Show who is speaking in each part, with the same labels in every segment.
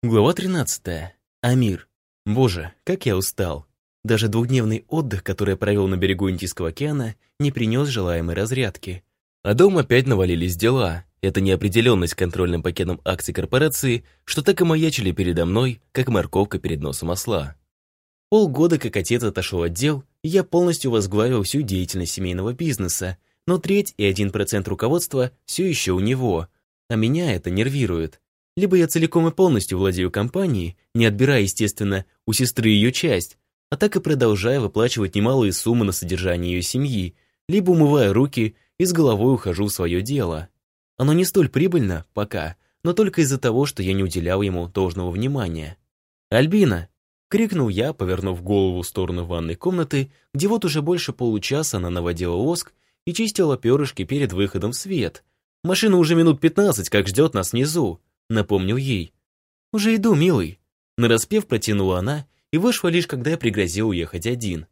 Speaker 1: Глава 13. Амир. Боже, как я устал. Даже двухдневный отдых, который я провел на берегу Индийского океана, не принес желаемой разрядки. А дома опять навалились дела. Это неопределенность контрольным пакетом акций корпорации, что так и маячили передо мной, как морковка перед носом осла. Полгода, как отец отошел от дел, я полностью возглавил всю деятельность семейного бизнеса, но треть и один процент руководства все еще у него, а меня это нервирует. Либо я целиком и полностью владею компанией, не отбирая, естественно, у сестры ее часть, а так и продолжая выплачивать немалые суммы на содержание ее семьи, либо умывая руки и с головой ухожу в свое дело. Оно не столь прибыльно, пока, но только из-за того, что я не уделял ему должного внимания. «Альбина!» — крикнул я, повернув голову в сторону ванной комнаты, где вот уже больше получаса она наводила воск и чистила перышки перед выходом в свет. Машина уже минут пятнадцать, как ждет нас внизу напомнил ей. «Уже иду, милый». Нараспев протянула она и вышла лишь, когда я пригрозил уехать один.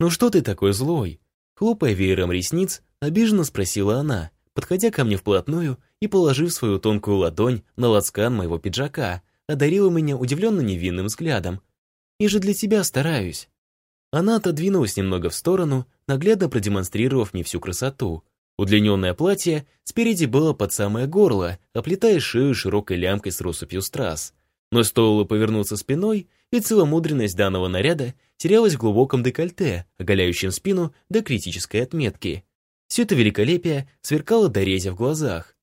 Speaker 1: «Ну что ты такой злой?» Хлопая веером ресниц, обиженно спросила она, подходя ко мне вплотную и положив свою тонкую ладонь на лацкан моего пиджака, одарила меня удивленно невинным взглядом. «Я же для тебя стараюсь». Она отодвинулась немного в сторону, наглядно продемонстрировав мне всю красоту, Удлиненное платье спереди было под самое горло, оплетая шею широкой лямкой с россыпью страз. Но стоило повернуться спиной, и целомудренность данного наряда терялась в глубоком декольте, оголяющем спину до критической отметки. Все это великолепие сверкало до рези в глазах.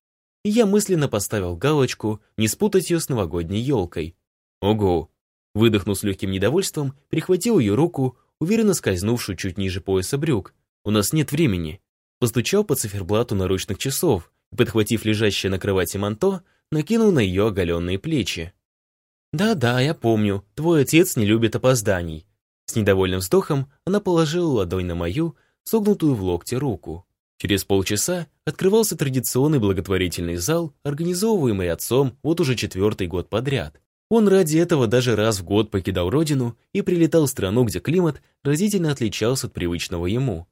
Speaker 1: И я мысленно поставил галочку не спутать ее с новогодней елкой. Ого! Выдохнув с легким недовольством, прихватил ее руку, уверенно скользнувшую чуть ниже пояса брюк. У нас нет времени. Постучал по циферблату наручных часов и, подхватив лежащее на кровати манто, накинул на ее оголенные плечи. «Да-да, я помню, твой отец не любит опозданий». С недовольным вздохом она положила ладонь на мою, согнутую в локте руку. Через полчаса открывался традиционный благотворительный зал, организовываемый отцом вот уже четвертый год подряд. Он ради этого даже раз в год покидал родину и прилетал в страну, где климат разительно отличался от привычного ему.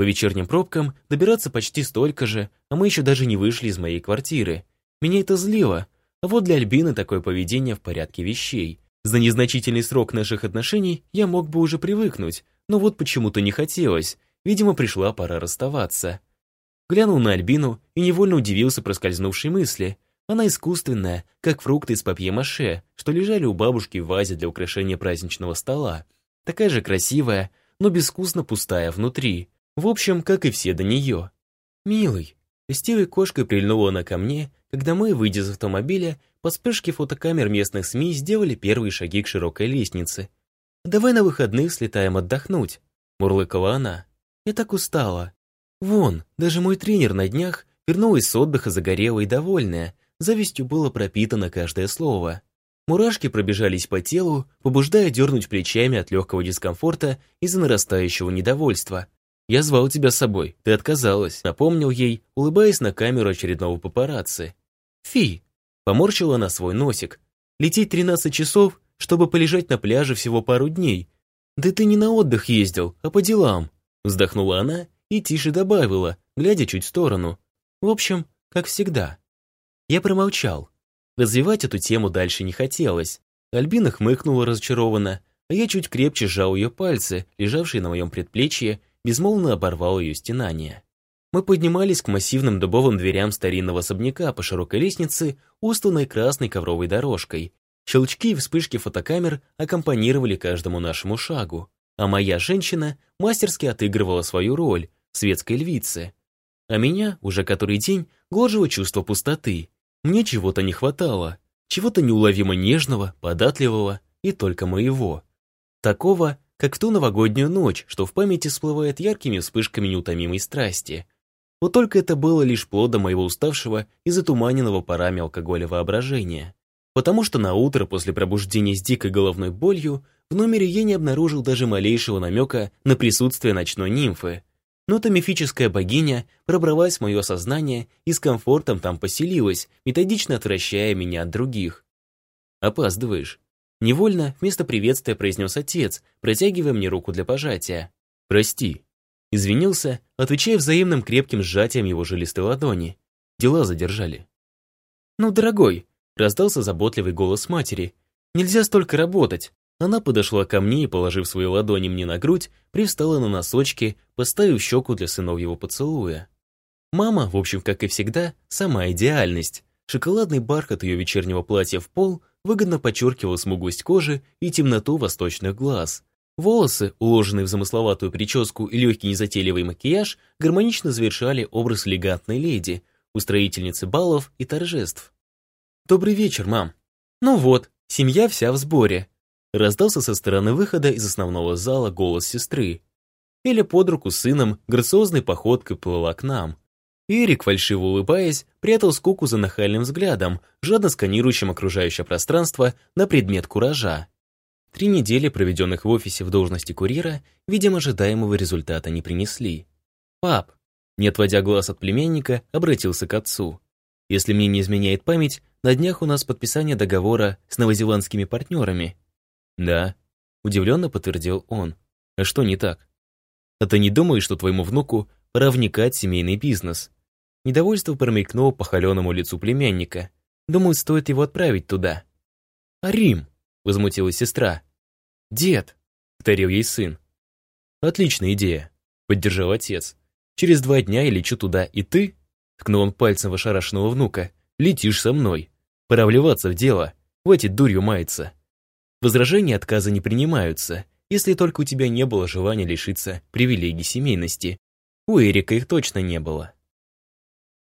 Speaker 1: По вечерним пробкам добираться почти столько же, а мы еще даже не вышли из моей квартиры. Меня это злило, а вот для Альбины такое поведение в порядке вещей. За незначительный срок наших отношений я мог бы уже привыкнуть, но вот почему-то не хотелось, видимо, пришла пора расставаться. Глянул на Альбину и невольно удивился проскользнувшей мысли. Она искусственная, как фрукты из папье-маше, что лежали у бабушки в вазе для украшения праздничного стола. Такая же красивая, но безвкусно пустая внутри. В общем, как и все до нее. «Милый», листивой кошкой прильнула она ко мне, когда мы, выйдя из автомобиля, по вспышке фотокамер местных СМИ сделали первые шаги к широкой лестнице. «Давай на выходных слетаем отдохнуть», — мурлыкала она. «Я так устала. Вон, даже мой тренер на днях вернулась с отдыха загорелая и довольная, завистью было пропитано каждое слово. Мурашки пробежались по телу, побуждая дернуть плечами от легкого дискомфорта из-за нарастающего недовольства. «Я звал тебя с собой, ты отказалась», напомнил ей, улыбаясь на камеру очередного папарацци. «Фи!» — поморщила она свой носик. «Лететь 13 часов, чтобы полежать на пляже всего пару дней. Да ты не на отдых ездил, а по делам!» Вздохнула она и тише добавила, глядя чуть в сторону. В общем, как всегда. Я промолчал. Развивать эту тему дальше не хотелось. Альбина хмыкнула разочарованно, а я чуть крепче сжал ее пальцы, лежавшие на моем предплечье, безмолвно оборвал ее стенание. Мы поднимались к массивным дубовым дверям старинного особняка по широкой лестнице, устланной красной ковровой дорожкой. Щелчки и вспышки фотокамер аккомпанировали каждому нашему шагу, а моя женщина мастерски отыгрывала свою роль светской львицы. А меня, уже который день, гложило чувство пустоты. Мне чего-то не хватало, чего-то неуловимо нежного, податливого и только моего. Такого, как в ту новогоднюю ночь, что в памяти всплывает яркими вспышками неутомимой страсти. Вот только это было лишь плодом моего уставшего и затуманенного парами алкоголя воображения. Потому что на утро после пробуждения с дикой головной болью в номере я не обнаружил даже малейшего намека на присутствие ночной нимфы. Но эта мифическая богиня пробралась в мое сознание и с комфортом там поселилась, методично отвращая меня от других. «Опаздываешь», Невольно вместо приветствия произнес отец, протягивая мне руку для пожатия. «Прости». Извинился, отвечая взаимным крепким сжатием его жилистой ладони. Дела задержали. «Ну, дорогой, Раздался заботливый голос матери. «Нельзя столько работать!» Она подошла ко мне и, положив свои ладони мне на грудь, привстала на носочки, поставив щеку для сыновьего поцелуя. Мама, в общем, как и всегда, сама идеальность. Шоколадный бархат ее вечернего платья в пол выгодно подчеркивал смуглость кожи и темноту восточных глаз. Волосы, уложенные в замысловатую прическу и легкий незатейливый макияж, гармонично завершали образ элегантной леди, устроительницы балов и торжеств. «Добрый вечер, мам». «Ну вот, семья вся в сборе», раздался со стороны выхода из основного зала голос сестры. Эля под руку с сыном грациозной походкой плыла к нам. Эрик, фальшиво улыбаясь, прятал скуку за нахальным взглядом, жадно сканирующим окружающее пространство на предмет куража. Три недели, проведенных в офисе в должности курьера, видимо, ожидаемого результата не принесли. «Пап», не отводя глаз от племянника, обратился к отцу. «Если мне не изменяет память, на днях у нас подписание договора с новозеландскими партнерами». «Да», — удивленно подтвердил он. «А что не так?» «А ты не думаешь, что твоему внуку пора вникать в семейный бизнес?» Недовольство промелькнуло по холеному лицу племянника. Думаю, стоит его отправить туда. «А Рим?» — возмутилась сестра. «Дед!» — повторил ей сын. «Отличная идея», — поддержал отец. «Через два дня я лечу туда, и ты?» — ткнул он пальцем в ошарашенного внука. «Летишь со мной. Пора вливаться в дело. Хватит дурью маяться». Возражения отказа не принимаются, если только у тебя не было желания лишиться привилегий семейности. У Эрика их точно не было.